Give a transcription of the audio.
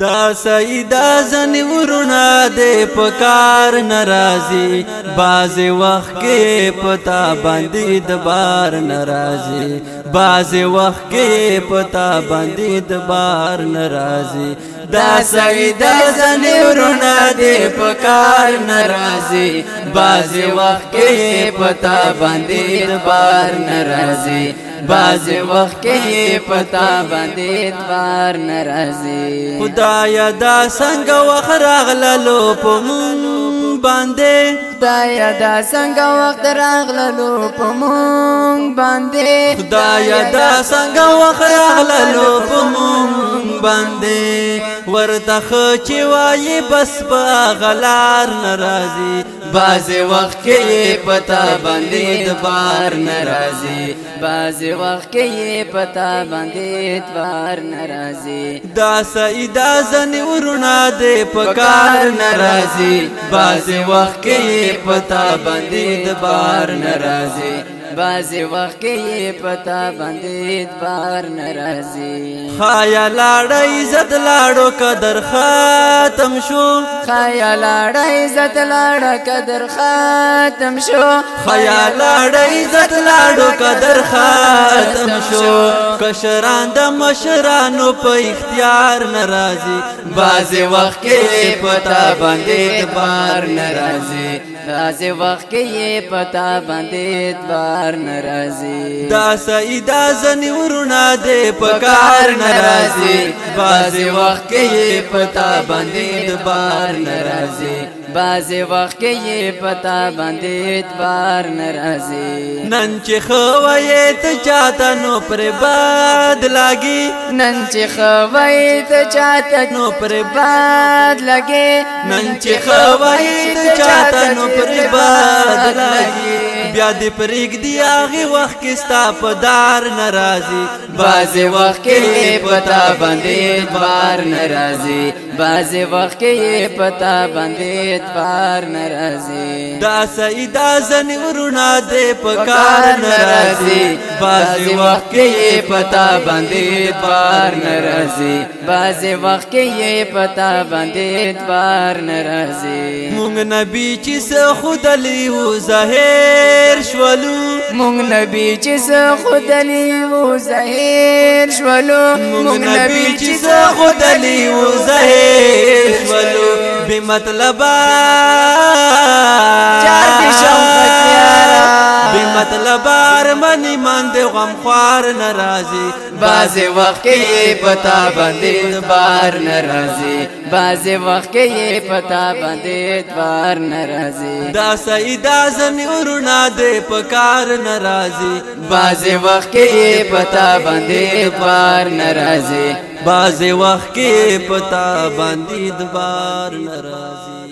دا سیدا زن ورنا دے پکار ناراضی باز وخت کې پتا باندې د بار ناراضی باز وخت کې پتا باندې د بار ناراضی دا سیدا زن ورنا دے پکار ناراضی باز وخت کې پتا باندې د بار ناراضی باز وخت کې پتا باندې دوار ناراضي خدایا دا څنګه وخت راغللو په مون باندې خدایا دا څنګه وخت راغللو په مونږ باندې خدایا دا څنګه وخت راغللو په مونږ باندې ورته چې وایي بس په غلار ناراضي باز وخت کې پتا باندې د بار ناراضي باز وخت کې پتا باندې د بار ناراضي دا سیدا زن ورونه دې په کار ناراضي باز وخت کې پتا بندید بار نرازی بازی وخت کې پتا باندې بار ناراضي خایا لاړه عزت لاړو قدر خاتم شو خایا لاړه عزت لاړه قدر خاتم شو خایا لاړه عزت لاړو قدر خاتم شو کشران د مشرانو په اختیار ناراضي بازی وخت کې پتا باندې بار ناراضي بازی وخت کې پتا باندې بار پکار ناراضي دا سیدا زنی ورونه دې پکار ناراضي بازي وخت کې پتا باندې د بار ناراضي بازي وخت کې پتا باندې اتبار ناراضي نن چې خوي ته چاته نو پر باد لګي نن چې خوي ته چاته نو پر باد لګي نن چې خوي ته چاته نو پر باد بیا دې پرېګ دی هغه وخت کې ستا په دار ناراضي باز وخت کې پتا باندې بار ناراضي بعضی وخت کې پتا باندې اتبار ناراضي دا سیدا زن ورونه دې پکار ناراضي بعضی وخت کې پتا باندې اتبار ناراضي بعضی وخت کې پتا باندې اتبار ناراضي مونږ نبی چې څه خدلی و ظاهر شولو مونږ نبی چې زه خدلی و ظاهر شولو مونږ نبی چې زه خدلی و ظاهر شولو به مطلبه ارمن ایمان دې غم خوار ناراضي باز وخت کې پتا باندې بار ناراضي باز وخت کې پتا باندې بار ناراضي دا سید اعظم ورنا دې پکار ناراضي باز وخت کې پتا باندې بار ناراضي باز وخت کې پتا باندې دوار ناراضي